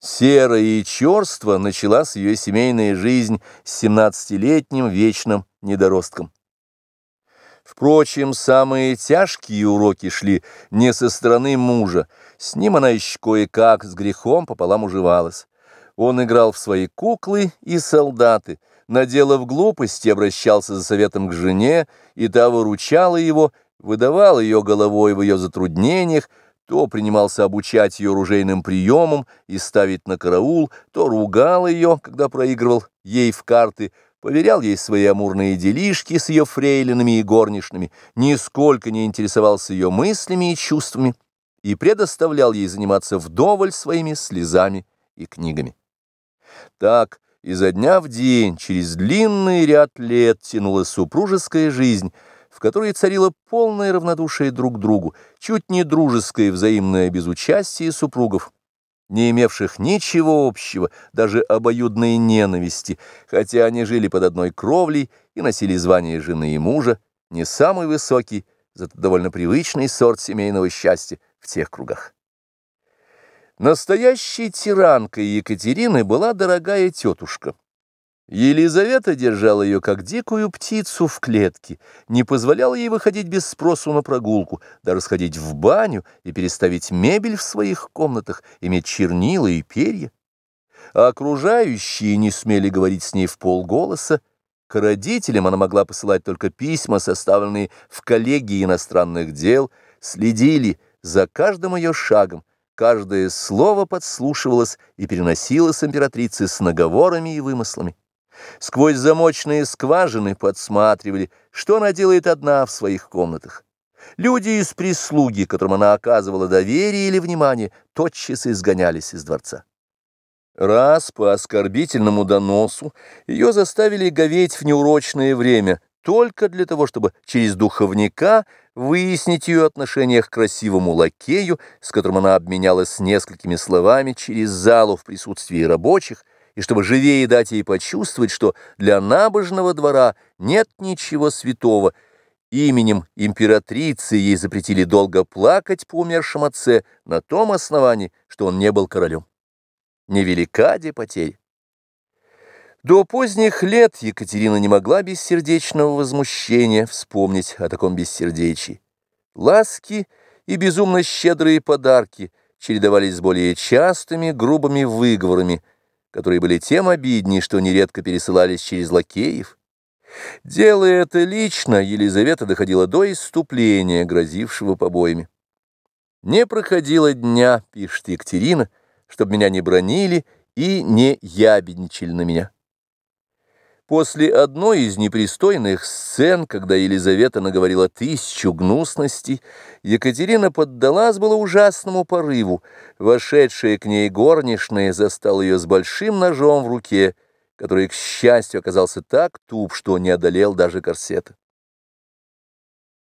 Серая и черство начала с ее семейная жизнь с семнадцатилетним вечным недоростком. Впрочем, самые тяжкие уроки шли не со стороны мужа, с ним она еще кое-как с грехом пополам уживалась. Он играл в свои куклы и солдаты, наделав глупости, обращался за советом к жене, и та выручала его, выдавала ее головой в ее затруднениях, то принимался обучать ее оружейным приемам и ставить на караул, то ругал ее, когда проигрывал ей в карты, поверял ей свои амурные делишки с ее фрейлинами и горничными, нисколько не интересовался ее мыслями и чувствами и предоставлял ей заниматься вдоволь своими слезами и книгами. Так изо дня в день через длинный ряд лет тянулась супружеская жизнь, в которой царило полное равнодушие друг к другу, чуть не дружеское взаимное безучастие супругов, не имевших ничего общего, даже обоюдной ненависти, хотя они жили под одной кровлей и носили звание жены и мужа, не самый высокий, зато довольно привычный сорт семейного счастья в тех кругах. Настоящей тиранкой Екатерины была дорогая тетушка. Елизавета держала ее как дикую птицу в клетке, не позволяла ей выходить без спросу на прогулку, даже сходить в баню и переставить мебель в своих комнатах, иметь чернила и перья. А окружающие не смели говорить с ней в полголоса, к родителям она могла посылать только письма, составленные в коллегии иностранных дел, следили за каждым ее шагом, каждое слово подслушивалось и переносилось императрице с наговорами и вымыслами. Сквозь замочные скважины подсматривали, что она делает одна в своих комнатах. Люди из прислуги, которым она оказывала доверие или внимание, тотчас изгонялись из дворца. Раз по оскорбительному доносу ее заставили говеть в неурочное время только для того, чтобы через духовника выяснить ее отношение к красивому лакею, с которым она обменялась несколькими словами через залу в присутствии рабочих, и чтобы живее дать ей почувствовать, что для набожного двора нет ничего святого, именем императрицы ей запретили долго плакать по умершем отце на том основании, что он не был королем. Невелика де потеря. До поздних лет Екатерина не могла без сердечного возмущения вспомнить о таком бессердечии. Ласки и безумно щедрые подарки чередовались с более частыми грубыми выговорами – которые были тем обиднее, что нередко пересылались через лакеев. Делая это лично, Елизавета доходила до исступления, грозившего побоями. «Не проходило дня, — пишет Екатерина, — чтобы меня не бронили и не ябедничали на меня». После одной из непристойных сцен, когда Елизавета наговорила тысячу гнусностей, Екатерина поддалась было ужасному порыву. Вошедшая к ней горничная застала ее с большим ножом в руке, который, к счастью, оказался так туп, что не одолел даже корсета.